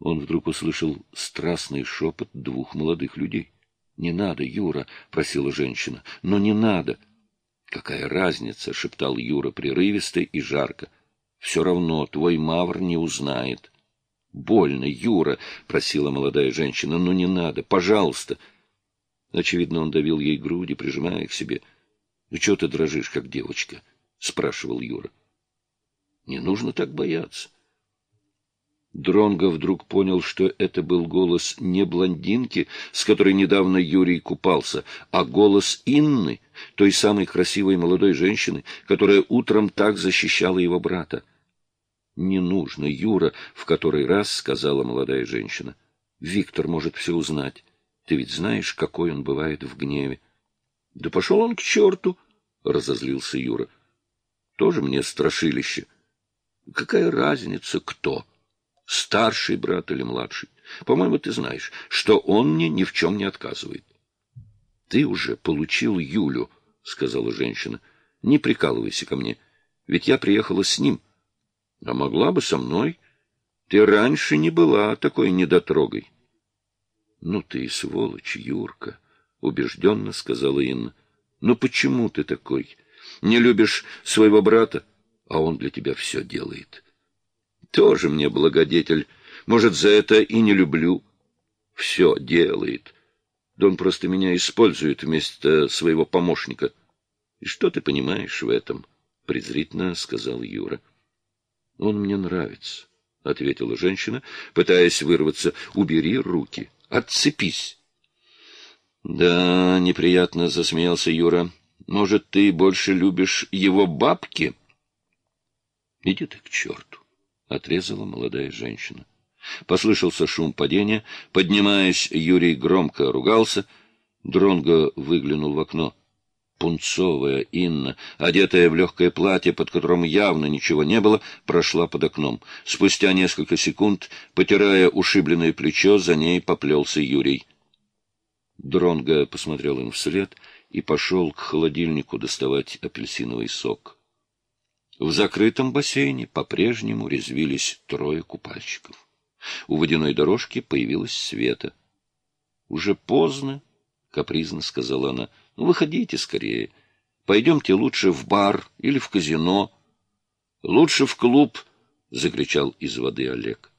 Он вдруг услышал страстный шепот двух молодых людей. — Не надо, Юра, — просила женщина, — но не надо. — Какая разница, — шептал Юра прерывисто и жарко. — Все равно твой мавр не узнает. — Больно, Юра, — просила молодая женщина, — но не надо, пожалуйста. Очевидно, он давил ей груди, прижимая к себе. — Ну, чего ты дрожишь, как девочка? — спрашивал Юра. — Не нужно так бояться. Дронго вдруг понял, что это был голос не блондинки, с которой недавно Юрий купался, а голос Инны, той самой красивой молодой женщины, которая утром так защищала его брата. «Не нужно, Юра», — в который раз сказала молодая женщина. «Виктор может все узнать. Ты ведь знаешь, какой он бывает в гневе». «Да пошел он к черту!» — разозлился Юра. «Тоже мне страшилище. Какая разница, кто?» Старший брат или младший. По-моему, ты знаешь, что он мне ни в чем не отказывает. — Ты уже получил Юлю, — сказала женщина. — Не прикалывайся ко мне, ведь я приехала с ним. А могла бы со мной. Ты раньше не была такой недотрогой. — Ну ты и сволочь, Юрка, — убежденно сказала Инна. — Ну почему ты такой? Не любишь своего брата, а он для тебя все делает. — тоже мне благодетель. Может, за это и не люблю. Все делает. Да он просто меня использует вместо своего помощника. И что ты понимаешь в этом? — презрительно сказал Юра. — Он мне нравится, — ответила женщина, пытаясь вырваться. — Убери руки, отцепись. — Да, неприятно засмеялся Юра. — Может, ты больше любишь его бабки? — Иди ты к черту. — отрезала молодая женщина. Послышался шум падения. Поднимаясь, Юрий громко ругался. Дронго выглянул в окно. Пунцовая Инна, одетая в легкое платье, под которым явно ничего не было, прошла под окном. Спустя несколько секунд, потирая ушибленное плечо, за ней поплелся Юрий. Дронго посмотрел им вслед и пошел к холодильнику доставать апельсиновый сок. В закрытом бассейне по-прежнему резвились трое купальщиков. У водяной дорожки появилась Света. — Уже поздно, — капризно сказала она. — Ну, выходите скорее. Пойдемте лучше в бар или в казино. — Лучше в клуб, — закричал из воды Олег.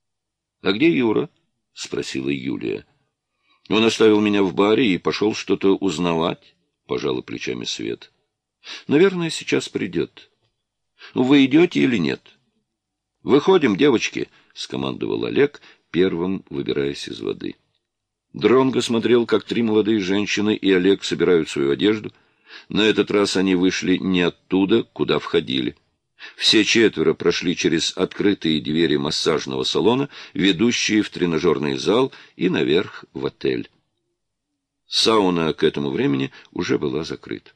— А где Юра? — спросила Юлия. — Он оставил меня в баре и пошел что-то узнавать, — пожала плечами Свет. — Наверное, сейчас придет. — вы идете или нет? — Выходим, девочки, — скомандовал Олег, первым выбираясь из воды. Дронго смотрел, как три молодые женщины и Олег собирают свою одежду. На этот раз они вышли не оттуда, куда входили. Все четверо прошли через открытые двери массажного салона, ведущие в тренажерный зал и наверх в отель. Сауна к этому времени уже была закрыта.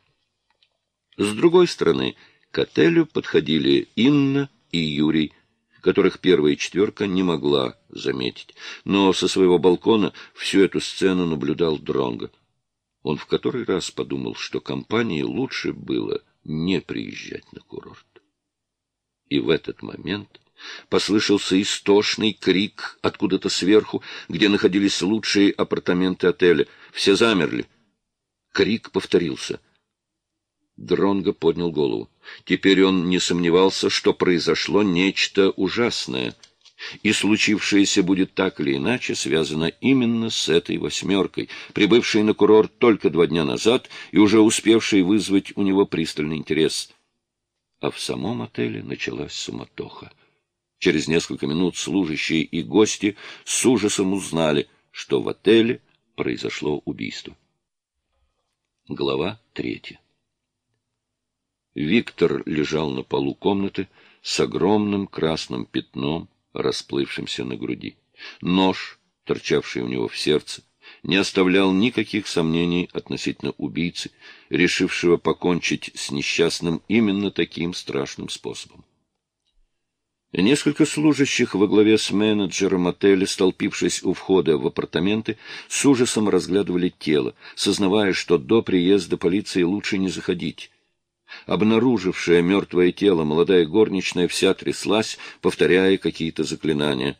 С другой стороны, к отелю подходили Инна и Юрий, которых первая четверка не могла заметить, но со своего балкона всю эту сцену наблюдал Дронго. Он в который раз подумал, что компании лучше было не приезжать на курорт. И в этот момент послышался истошный крик откуда-то сверху, где находились лучшие апартаменты отеля. Все замерли. Крик повторился — Дронго поднял голову. Теперь он не сомневался, что произошло нечто ужасное, и случившееся будет так или иначе связано именно с этой восьмеркой, прибывшей на курорт только два дня назад и уже успевшей вызвать у него пристальный интерес. А в самом отеле началась суматоха. Через несколько минут служащие и гости с ужасом узнали, что в отеле произошло убийство. Глава третья Виктор лежал на полу комнаты с огромным красным пятном, расплывшимся на груди. Нож, торчавший у него в сердце, не оставлял никаких сомнений относительно убийцы, решившего покончить с несчастным именно таким страшным способом. Несколько служащих во главе с менеджером отеля, столпившись у входа в апартаменты, с ужасом разглядывали тело, сознавая, что до приезда полиции лучше не заходить, Обнаружившая мертвое тело, молодая горничная вся тряслась, повторяя какие-то заклинания.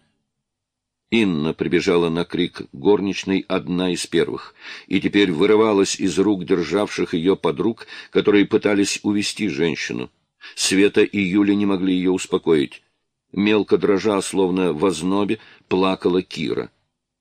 Инна прибежала на крик горничной одна из первых, и теперь вырывалась из рук державших ее подруг, которые пытались увести женщину. Света и Юля не могли ее успокоить. Мелко дрожа, словно в ознобе, плакала Кира —